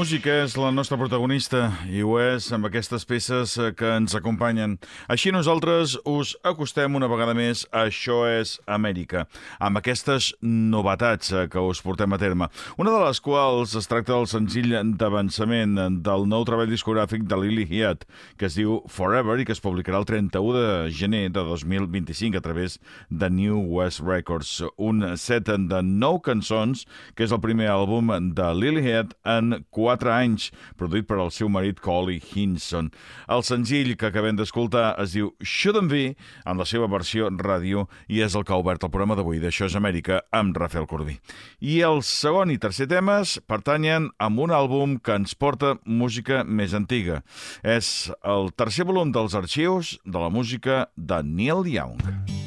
música és la nostra protagonista i ho és amb aquestes peces eh, que ens acompanyen. Així nosaltres us acostem una vegada més a Això és Amèrica, amb aquestes novetats eh, que us portem a terme. Una de les quals es tracta del senzill d'avançament del nou treball discogràfic de Lily Hiat, que es diu Forever i que es publicarà el 31 de gener de 2025 a través de New West Records. Un set de nou cançons, que és el primer àlbum de Lily Hiat en 4 anys, produït per al seu marit Collie Hinson. El senzill que acabem d'escoltar es diu Shouldn't Be, en la seva versió ràdio, i és el que ha obert el programa d'avui d'Això és Amèrica amb Rafael Corbí. I el segon i tercer temes pertanyen a un àlbum que ens porta música més antiga. És el tercer volum dels arxius de la música de Neil Young.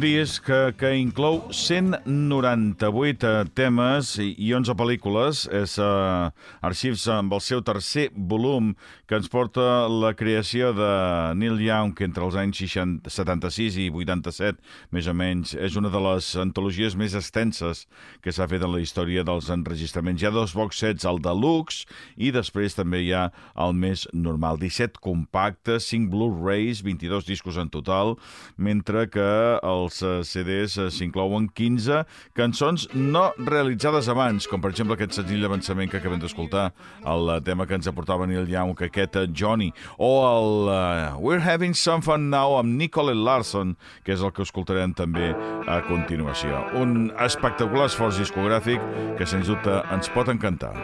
Disc que, que inclou 198 eh, temes i, i 11 pel·lícules. És uh, Arxius amb el seu tercer volum que ens porta la creació de Neil Young entre els anys 60, 76 i 87, més o menys. És una de les antologies més extenses que s'ha fet en la història dels enregistraments. Hi ha dos box sets, el deluxe i després també hi ha el més normal. 17 compactes, 5 Blu-rays, 22 discos en total, mentre que als eh, CDs eh, s'inclouen 15 cançons no realitzades abans, com per exemple aquest senzill d'avançament que acabem d'escoltar, el tema que ens aportava Neil Young, que aquest Johnny, o el uh, We're Having Some Fun Now amb Nicole Larson, que és el que escoltarem també a continuació. Un espectacular esforç discogràfic que, sens dubte, ens pot encantar.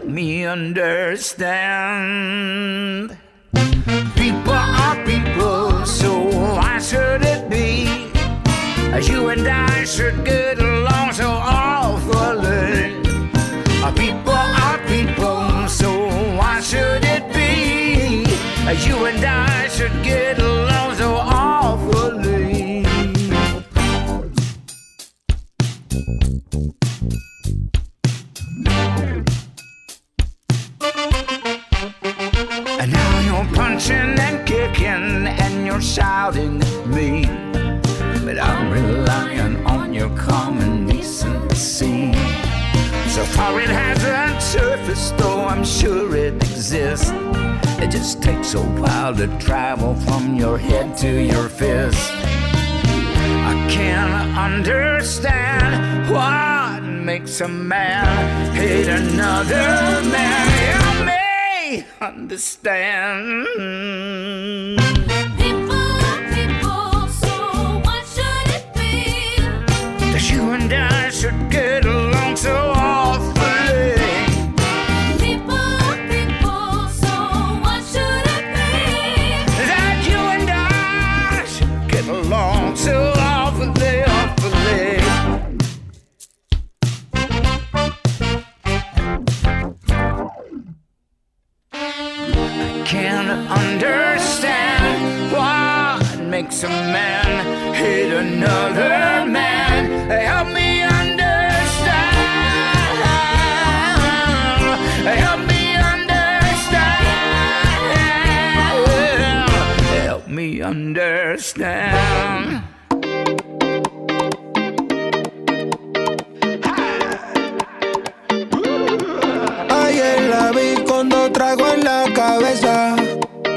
Help me understand. People are people, so why should it be? As you and I should get along so awfully. People are people, so why should it be? You and I should get along you're shouting at me. But I'm relying on your common decency. So far it hasn't surfaced, though I'm sure it exists. It just takes a while to travel from your head to your fist. I can't understand what makes a man hate another man. Help me understand. And I should get along so awfully. People people, so why should it be? That you and I should get along so awfully, awfully. Can't understand what makes a man hate another man. Understand. Ayer la vi con dos tragos en la cabeza.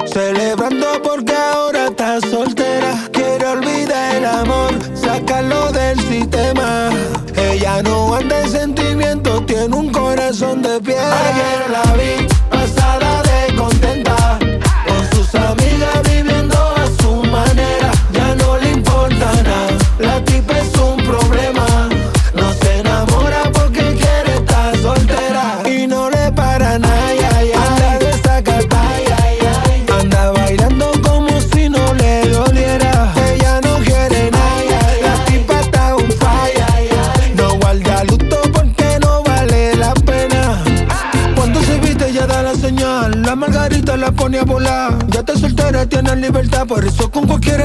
Celebrando porque ahora está soltera. Quiere olvidar el amor, sacarlo del sistema. Ella no anda en sentimientos, tiene un corazón de piedra. Ayer la vi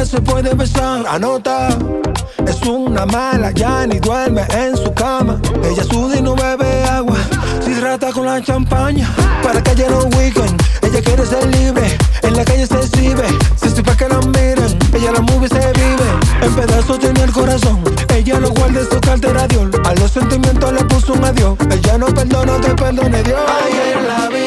se puede besar. Anota, es una mala, ya ni duerme en su cama. Ella suda y no bebe agua, se hidrata con la champaña. Para que haya no weekend, ella quiere ser libre. En la calle se exhibe, se estoy pa' que la miren. Ella la movie se vive, en pedazos tiene el corazón. Ella lo guarda en su cartera Dios. A los sentimientos le puso un adiós. Ella no perdona, te perdone Dios. Ayer la vi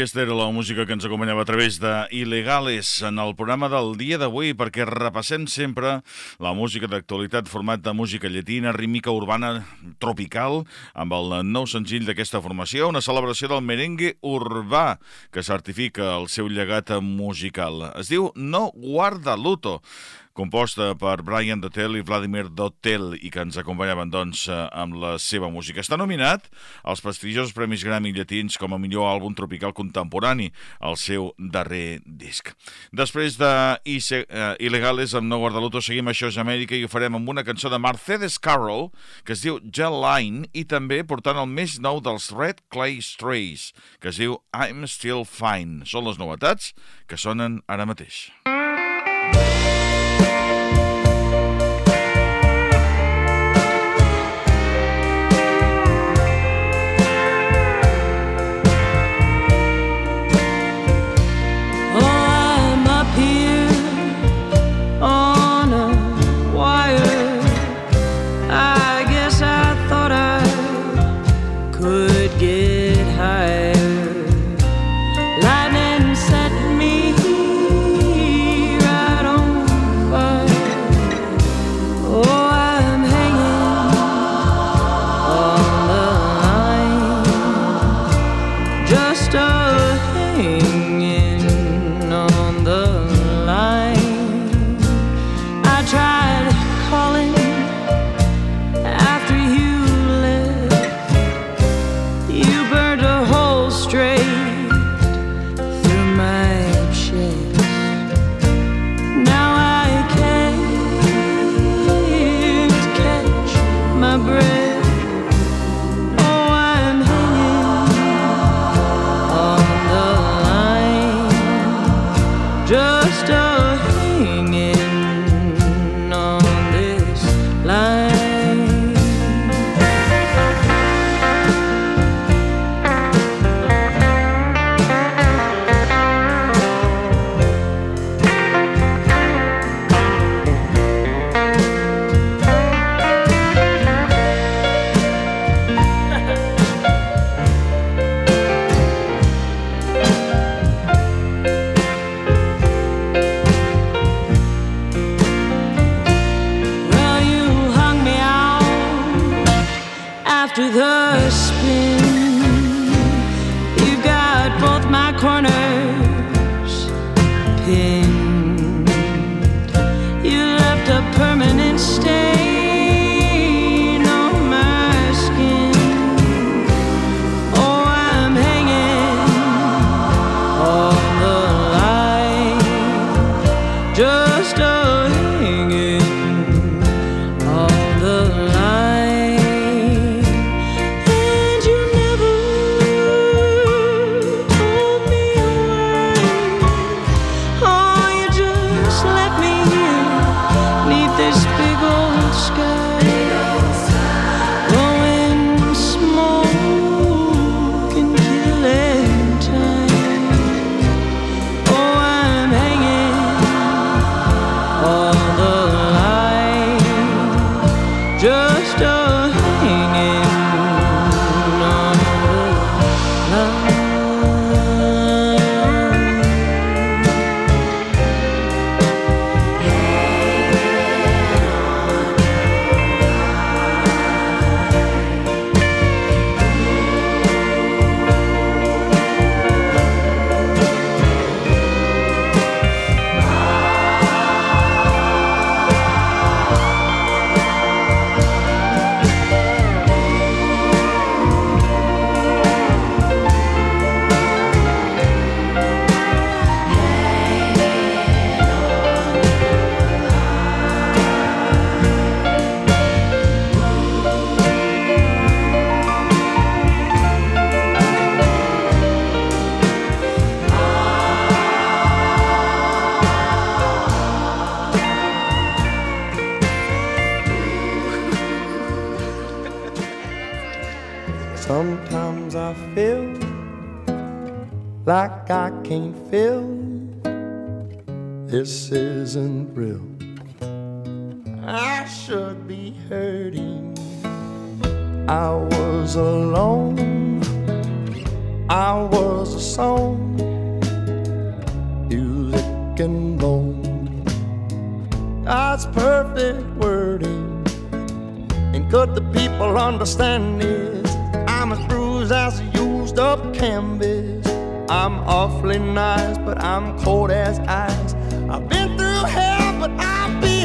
Aquesta era la música que ens acompanyava a través de Il·legales en el programa del dia d'avui perquè repassem sempre la música d'actualitat format de música llatina, rítmica urbana tropical amb el nou senzill d'aquesta formació, una celebració del merengue urbà que certifica el seu llegat musical. Es diu No Guarda Luto composta per Brian Dotel i Vladimir Dotel i que ens acompanyaven doncs eh, amb la seva música. Està nominat als prestigiosos Premis Grammy llatins com a millor àlbum tropical contemporani, el seu darrer disc. Després de uh, Il·legales amb No Guardaluto seguim Això és Amèrica i ho farem amb una cançó de Mercedes Carroll que es diu Gel Line i també portant el més nou dels Red Clay Strays que es diu I'm Still Fine. Són les novetats que sonen ara mateix. Oh, this isn't real. I should be hurting. I was alone. I was a song, music and bone. God's perfect wording. And could the people understand this? I'm as bruised as a used up canvas. I'm awfully nice, but I'm cold as ice.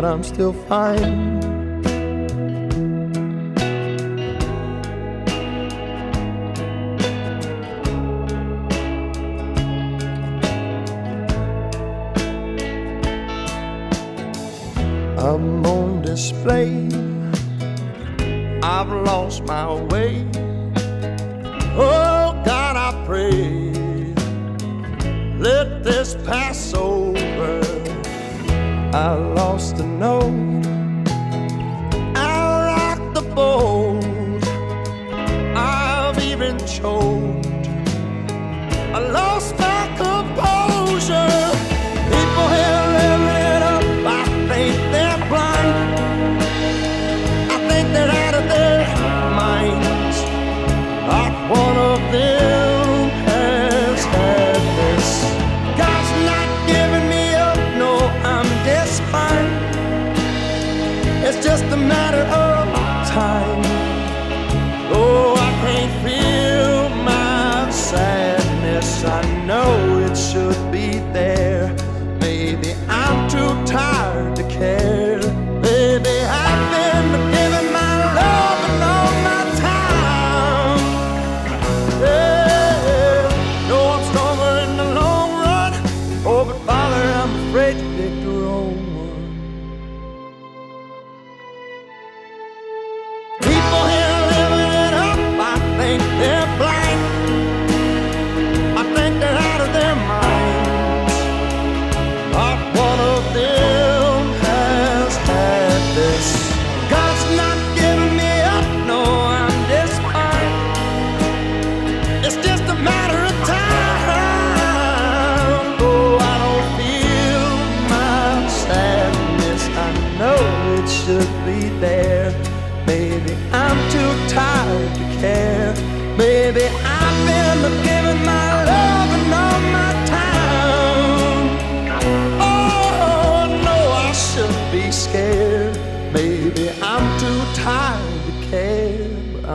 but I'm still fine. I'm on display. I've lost my way. Oh God, I pray. Let this pass over. I lost know.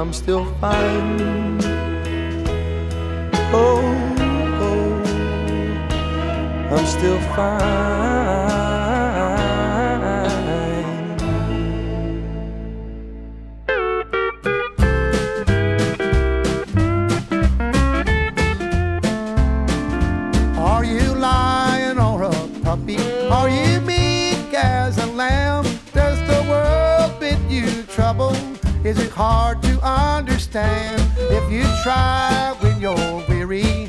I'm still fine. Oh, oh, I'm still fine. hard to understand if you try when you're weary.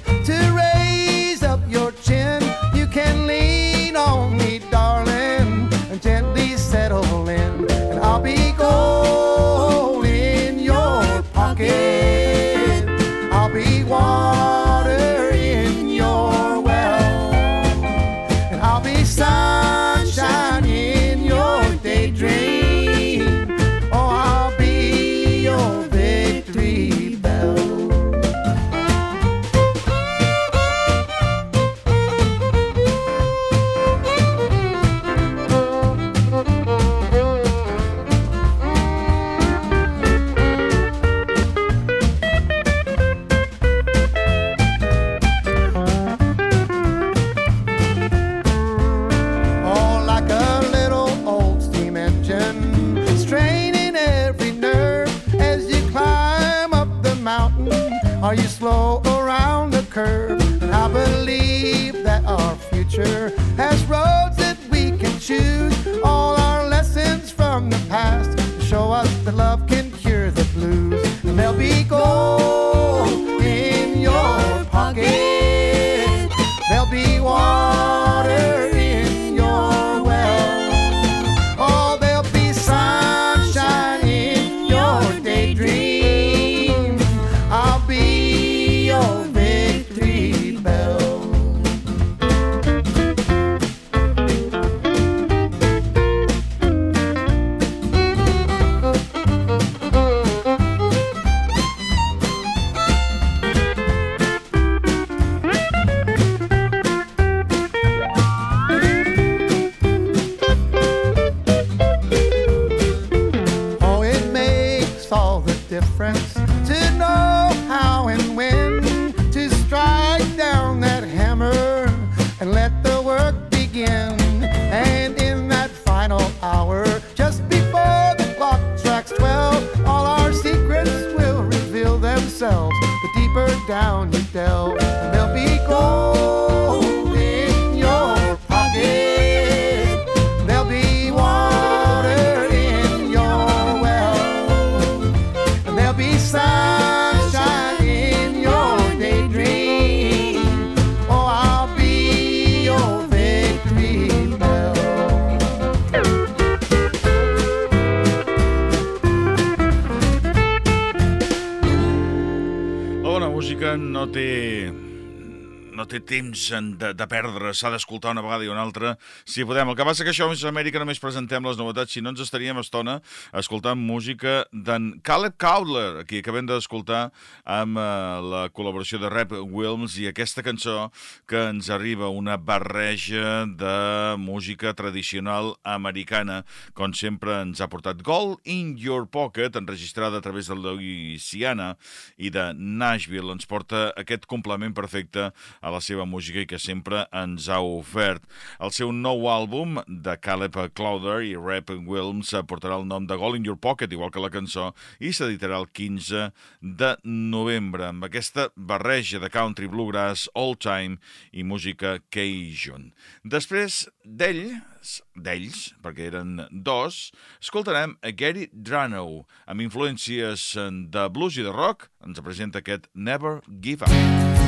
Temps de, de perdre, s'ha d'escoltar una vegada i una altra, si podem. El que passa que això a Amèrica només presentem les novetats, si no ens estaríem estona escoltant música d'en Caleb Cowler, aquí acabem d'escoltar amb eh, la col·laboració de Rap Wilms i aquesta cançó que ens arriba, una barreja de música tradicional americana, com sempre ens ha portat Gold in Your Pocket, enregistrada a través de Louisiana i de Nashville, ens porta aquest complement perfecte a la seva música i que sempre ens ha ofert. El seu nou àlbum de Caleb Clowder i Rap Wilms portarà el nom de Gold in Your Pocket, igual que la cançó, i s'editarà el 15 de novembre, amb aquesta barreja de country, bluegrass, old time i música Cajun. Després d'ells, d'ells, perquè eren dos, escoltarem a Gary Dranow, amb influències de blues i de rock, ens presenta aquest Never Give Up.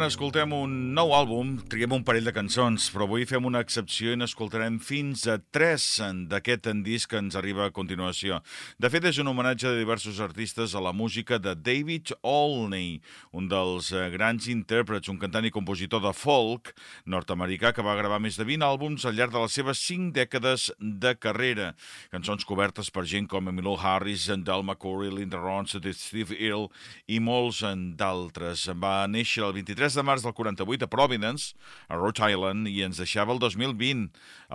Quan escoltem un nou àlbum, triem un parell de cançons, però avui fem una excepció i n'escoltarem fins a tres d'aquest disc que ens arriba a continuació. De fet, és un homenatge de diversos artistes a la música de David Olney, un dels grans intèrprets, un cantant i compositor de folk nord-americà que va gravar més de 20 àlbums al llarg de les seves 5 dècades de carrera. Cançons cobertes per gent com Emilio Harris, Del McCoury, Linda Ronstadt, Steve Earle i molts d'altres. Va néixer el 23 de març del 48 a Providence, a Rhode Island, i ens deixava el 2020,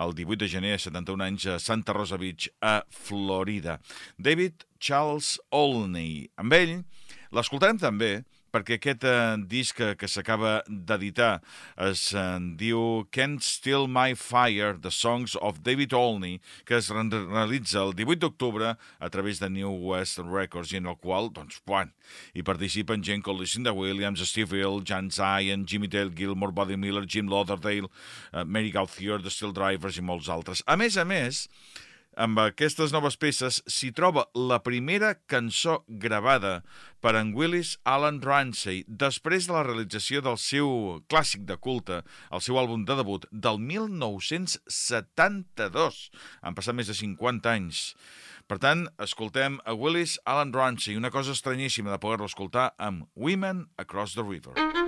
el 18 de gener, a 71 anys, a Santa Rosa Beach, a Florida. David Charles Olney. Amb ell l'escoltarem també perquè aquest eh, disc que, s'acaba d'editar es eh, diu Can't Steal My Fire, The Songs of David Olney, que es re- realitza el 18 d'octubre a través de New West Records i en el qual, doncs, quan, hi participen gent com Lucinda Williams, Steve Hill, Jan Zion, Jimmy Dale Gilmore, Buddy Miller, Jim Lauderdale, eh, Mary Gauthier, The Steel Drivers i molts altres. A més a més, amb aquestes noves peces s'hi troba la primera cançó gravada per en Willis Alan Ramsey després de la realització del seu clàssic de culte, el seu àlbum de debut del 1972. Han passat més de 50 anys. Per tant, escoltem a Willis Alan Ramsey, una cosa estranyíssima de poder-lo escoltar amb Women Across the River. Oh,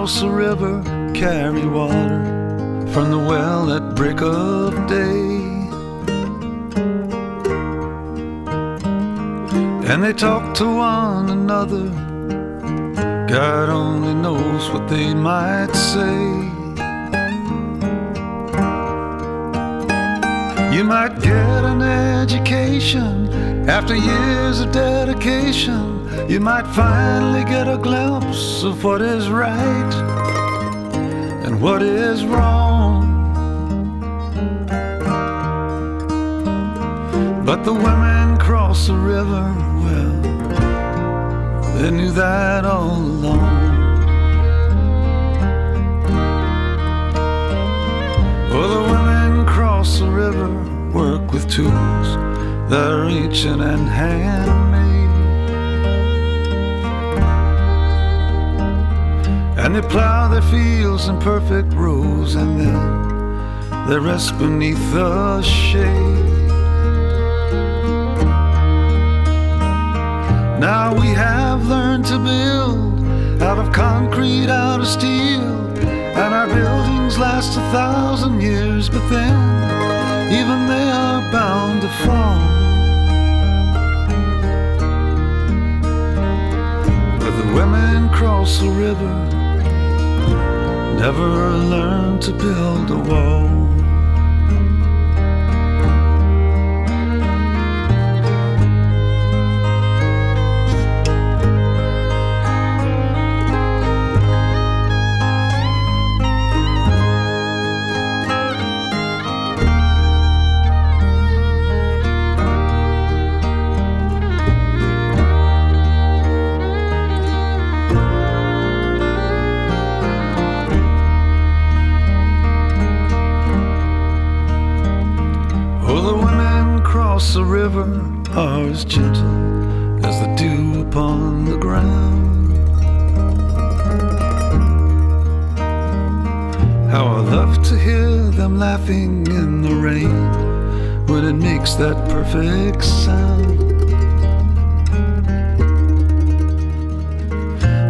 cross the river, carry water from the well at break of day. And they talk to one another. God only knows what they might say. You might get an education after years of dedication. You might finally get a glimpse of what is right and what is wrong. But the women cross the river, well, they knew that all along. Well, the women cross the river, work with tools that are ancient and handmade. And they plow their fields in perfect rows, and then they rest beneath the shade. Now we have learned to build out of concrete, out of steel, and our buildings last a thousand years, but then even they are bound to fall. But the women cross the river, never learned to build a wall. River are as gentle as the dew upon the ground. How I love to hear them laughing in the rain when it makes that perfect sound.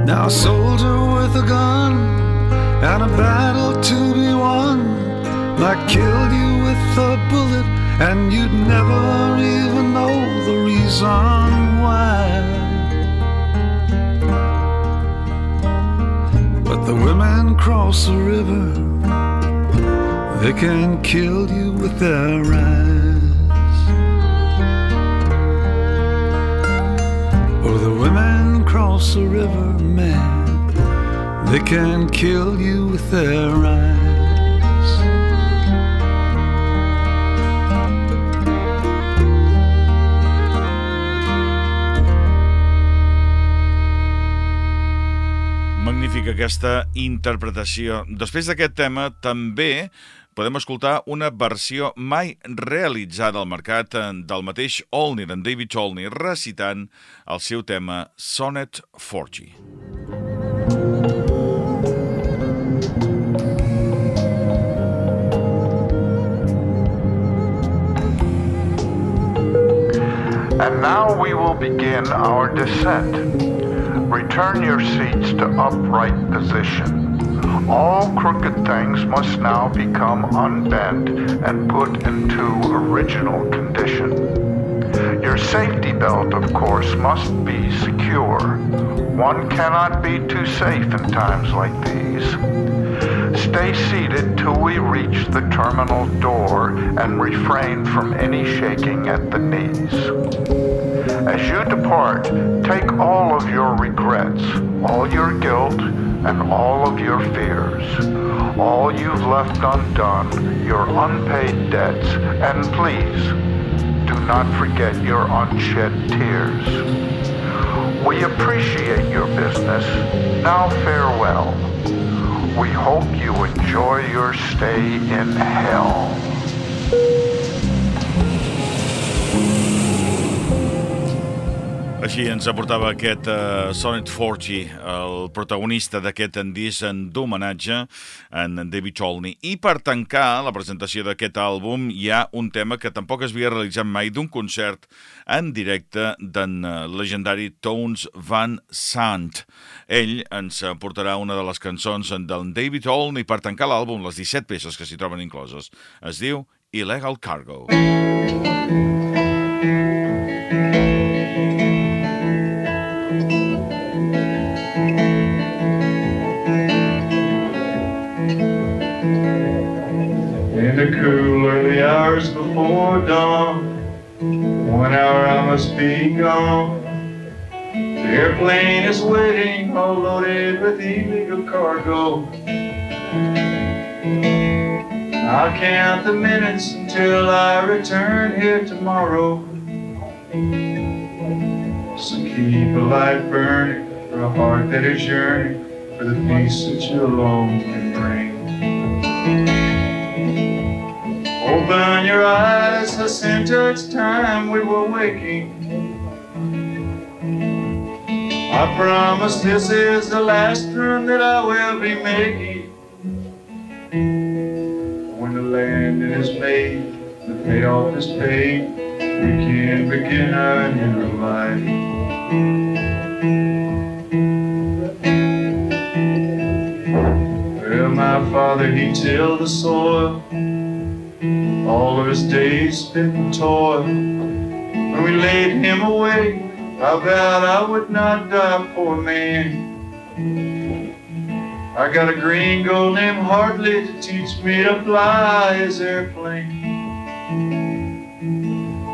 Now, a soldier with a gun and a battle to be won might kill you with a bullet, and you'd never even know the reason why. But the women cross the river, they can kill you with their eyes. Oh, the women cross the river, man, they can kill you with their eyes. Magnífica aquesta interpretació. Després d'aquest tema també podem escoltar una versió mai realitzada al mercat eh, del mateix Olney, d'en David Olney, recitant el seu tema Sonnet 40. And now we will begin our descent. Return your seats to upright position. All crooked things must now become unbent and put into original condition. Your safety belt, of course, must be secure. One cannot be too safe in times like these. Stay seated till we reach the terminal door and refrain from any shaking at the knees. As you depart, take all of your regrets, all your guilt, and all of your fears, all you've left undone, your unpaid debts, and please do not forget your unshed tears. We appreciate your business. Now farewell. We hope you enjoy your stay in hell. Així ens aportava aquest uh, Sonnet 40, el protagonista d'aquest disc d'homenatge en David Cholney. I per tancar la presentació d'aquest àlbum hi ha un tema que tampoc es havia realitzat mai d'un concert en directe d'en uh, legendari Tones Van Sant. Ell ens portarà una de les cançons del David Cholney per tancar l'àlbum, les 17 peces que s'hi troben incloses. Es diu Illegal Cargo. In the cool early hours before dawn, one hour I must be gone. The airplane is waiting, all loaded with illegal cargo. I'll count the minutes until I return here tomorrow. So keep a light burning for a heart that is yearning for the peace that you alone can bring. Open your eyes, Jacinta, it's time we were waking. I promise this is the last run that I will be making. When the landing is made, the payoff is paid, we can begin our new life. Well, my father, he tilled the soil all of his days spent in toil. When we laid him away, I vowed I would not die, poor man. I got a green gold named Hartley to teach me to fly his airplane.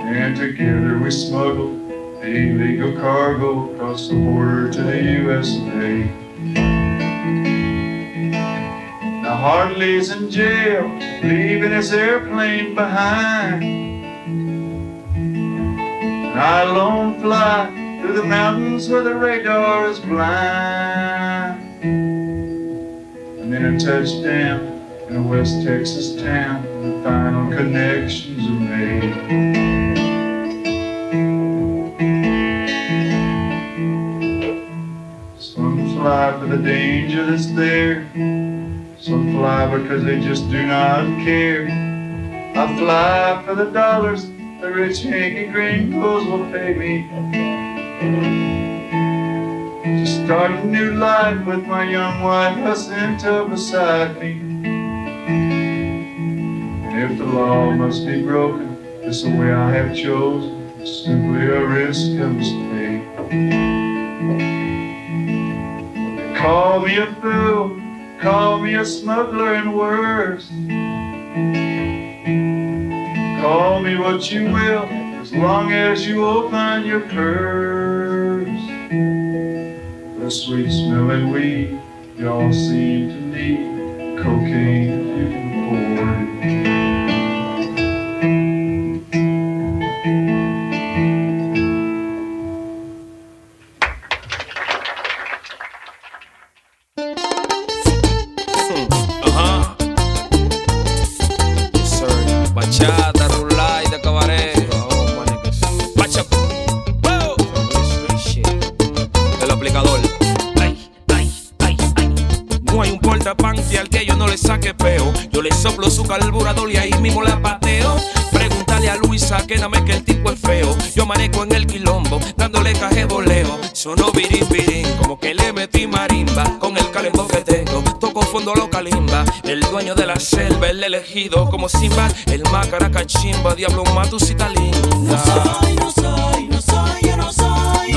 And together we smuggled illegal cargo across the border to the USA. Now Hartley's in jail, leaving his airplane behind. And I alone fly through the mountains where the radar is blind. And then a touchdown in a West Texas town, and the final connections are made. Some fly for the danger that's there. Some fly because they just do not care. I fly for the dollars the rich Yankee gringos will pay me. To start a new life with my young wife Jacinta beside me. And if the law must be broken, it's the way I have chosen. Simply a risk I must take. Call me a fool, call me a smuggler and worse. Call me what you will, as long as you open your purse. The sweet smelling weed, y'all seem to need cocaine you can afford le saque peo. Yo le soplo su carburador y ahí mismo la pateo. Pregúntale a Luisa que dame que el tipo es feo. Yo manejo en el quilombo, dándole caje voleo. Sonó virín virín, como que le metí marimba. Con el calentón que tengo, toco fondo lo calimba. El dueño de la selva, el elegido como Simba. El macaracachimba, diablo matusita linda. No soy, no soy,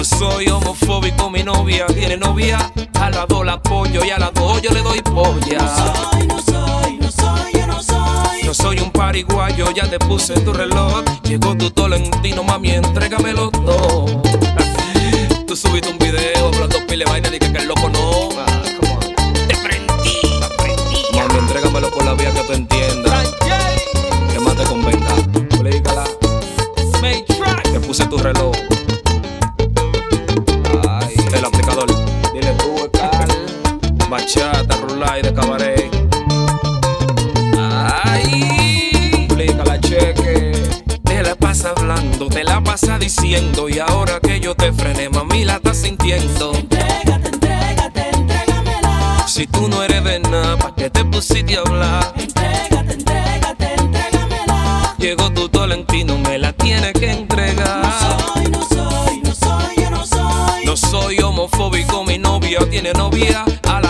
soy. Homofóbico, mi novia tiene novia. A la do la apoyo y a la do yo le doy polla. No soy, no soy, no soy, yo no soy. No soy un pariguayo, ya te puse tu reloj. Llegó tu tolentino, mami, entrégamelo todo. Tú subiste un video hablando pile vaina y que el loco no. Te prendí, te prendí. Mami, entrégamelo por la vía que tú entiendas. Que más te convenga. Explícala. Te puse tu reloj. Bachata, rulay de cabaret. Ay, explícala, cheque. Te la pasa hablando, te la pasa diciendo. Y ahora que yo te frené, mami, la estás sintiendo. Entrégate, entrégate, entrégamela. Si tú no eres de nada, ¿pa' qué te pusiste a hablar? Entrégate, entrégate, entrégamela. Llegó tu tolentino, me la tiene que entregar. No soy, no soy, no soy, yo no soy. No soy homofóbico, mi novia tiene novia. A la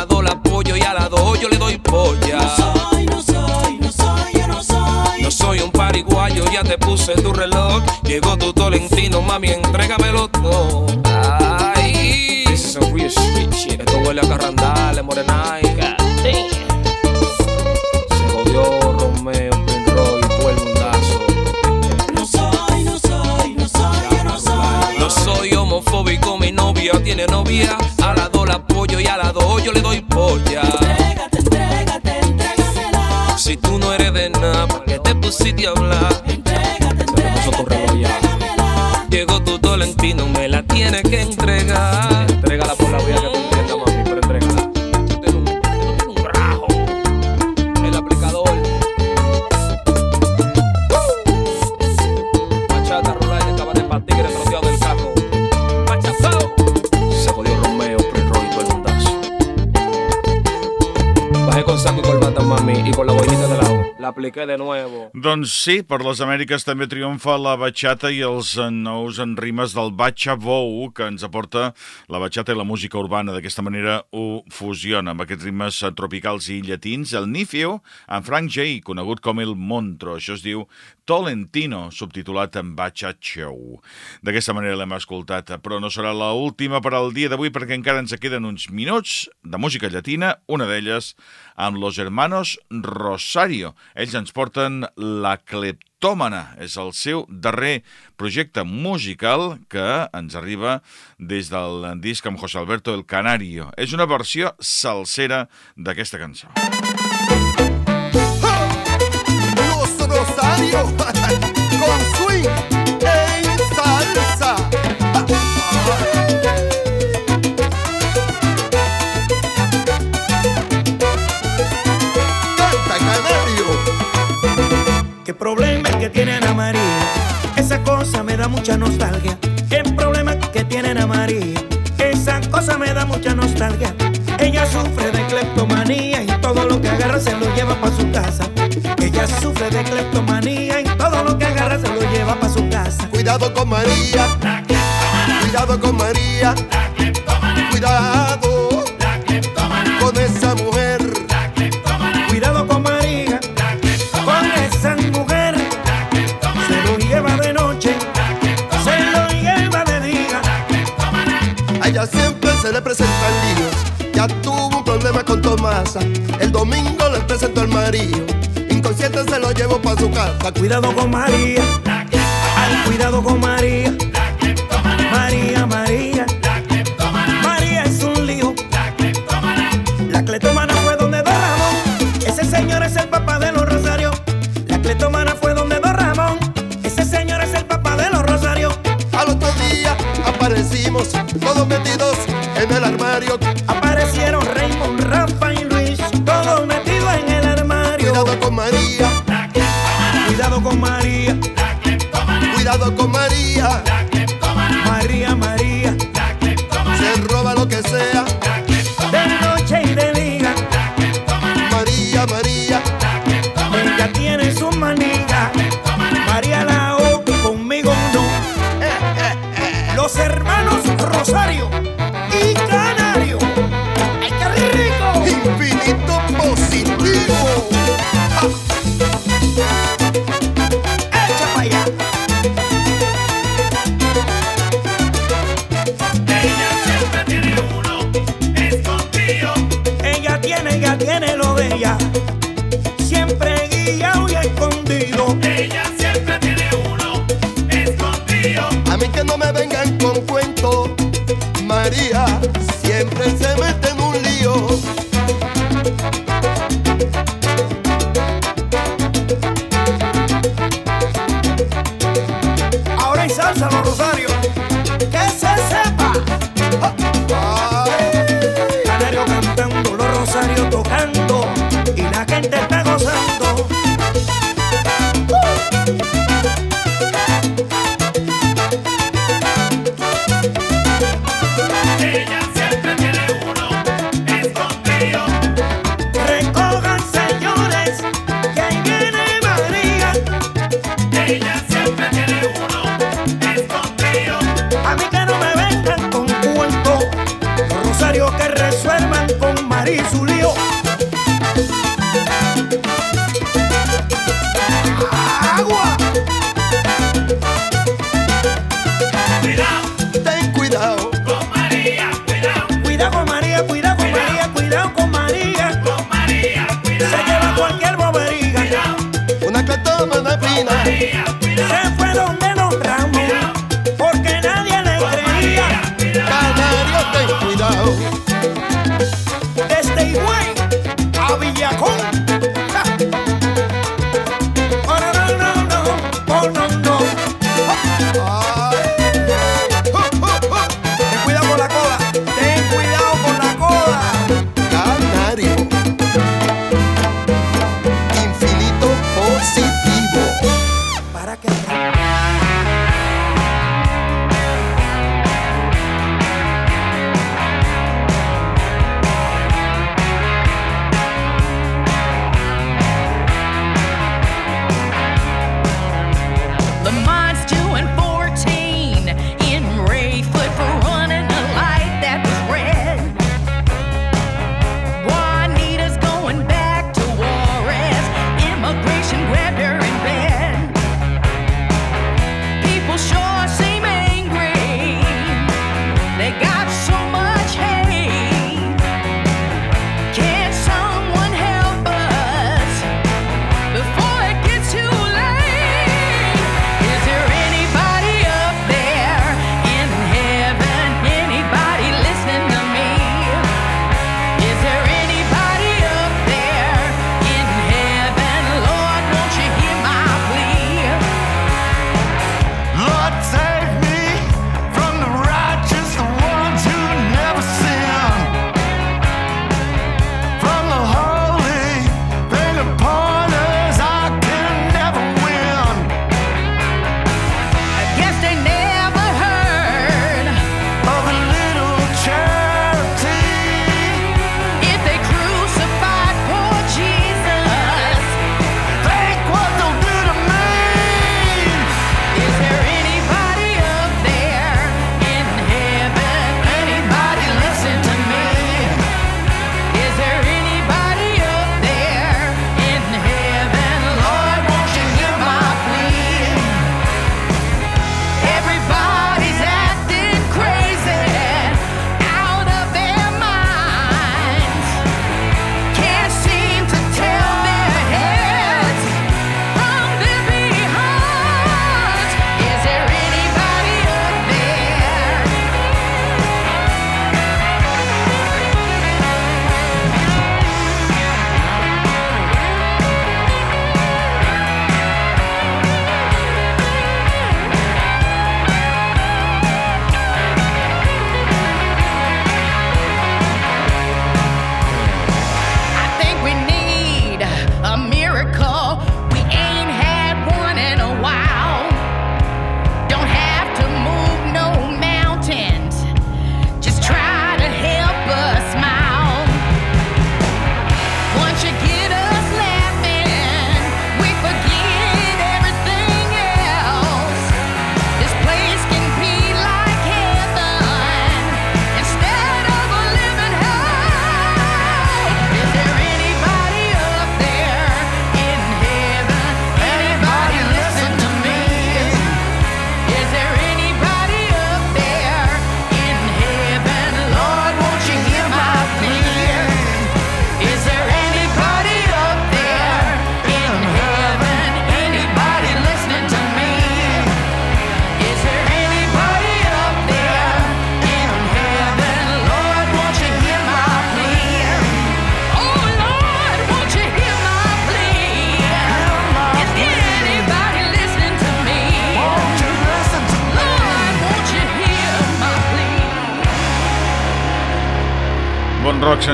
yo le doy polla. No soy, no soy, no soy, yo no soy. No soy un pariguayo, ya te puse tu reloj. Llegó tu tolentino, mami, entrégamelo todo. Ay, this is some real street shit. Esto huele a carrandales, morenay. Se jodió Romeo, Pinroy, todo el mundazo. No soy, no soy, no soy, yo no soy. No soy homofóbico, mi novia tiene novia. A qué te pusiste a hablar? Entrégate, Se te puso tu reloj ya. Llegó tu tolentino, me la tiene que entregar. Entrégala por la vía que tú entiendas, mami, pero entrégala. Tienes un, tienes un rajo. El aplicador. Bachata, rural, de cabaret, pa' tigre, troceado del carro. Bachatao. Se jodió Romeo, Prince y todo el mundazo. Bajé con saco y corbata, mami, y con la boinita de lado. La apliqué de nuevo. Doncs sí, per les Amèriques també triomfa la batxata i els nous en rimes del Batxa Bou, que ens aporta la batxata i la música urbana. D'aquesta manera ho fusiona amb aquests rimes tropicals i llatins. El Nifio, en Frank J, conegut com el Montro. Això es diu Tolentino, subtitulat en Show. D'aquesta manera l'hem escoltat, però no serà la última per al dia d'avui perquè encara ens queden uns minuts de música llatina, una d'elles amb Los Hermanos Rosario. Ells ens porten La Cleptòmana, és el seu darrer projecte musical que ens arriba des del disc amb José Alberto El Canario. És una versió salsera d'aquesta cançó. Los Con swing en salsa. Canta Canario. ¿Qué problema que tiene Ana María? Esa cosa me da mucha nostalgia. ¿Qué problema que tiene Ana María? Esa cosa me da mucha nostalgia. Ella sufre de cleptomanía y todo lo que agarra se lo lleva para su casa. Ella sufre de cleptomanía Cuidado con María. Cuidado con María. Cuidado con esa mujer. Cuidado con María, con esa mujer. Se lo lleva de noche, se lo lleva de día. A ella siempre se le presentan líos. Ya tuvo un problema con Tomasa. El domingo le presentó el marido. Inconsciente se lo llevó para su casa. Cuidado con María, cuidado con María. Con María siempre se mete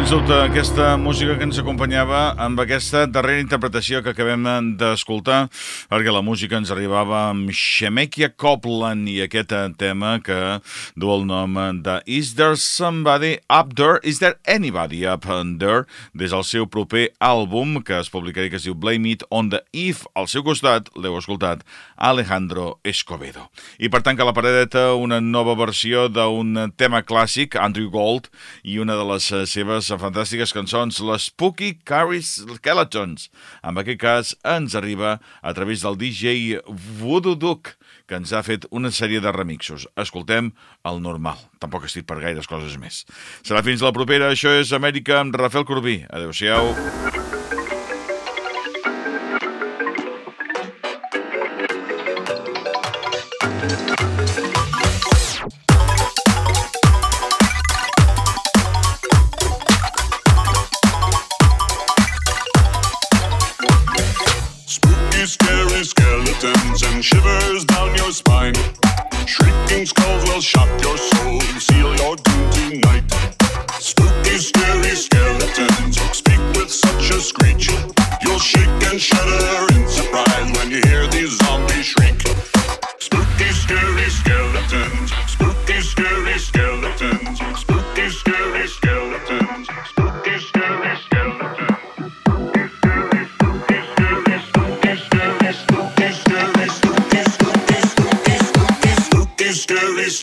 sens dubte, aquesta música que ens acompanyava amb aquesta darrera interpretació que acabem d'escoltar, perquè la música ens arribava amb Shemekia Copeland i aquest tema que du el nom de Is There Somebody Up There? Is There Anybody Up There? Des del seu proper àlbum, que es publicarà que es diu Blame It on the If. Al seu costat, l'heu escoltat, Alejandro Escobedo. I per tant que la paradeta, una nova versió d'un tema clàssic, Andrew Gold, i una de les eh, seves fantàstiques cançons, les Spooky Carrie Skeletons. En aquest cas ens arriba a través del DJ Voodoo Duke, que ens ha fet una sèrie de remixos. Escoltem el normal. Tampoc estic per gaires coses més. Serà fins la propera. Això és Amèrica amb Rafael Corbí. Adéu-siau. Spooky,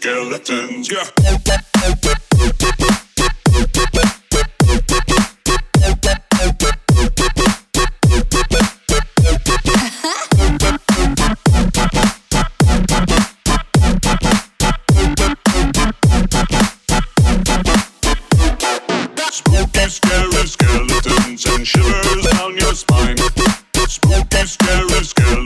skeletons. Scary skeletons and shivers down your spine. Spooky, scary skeletons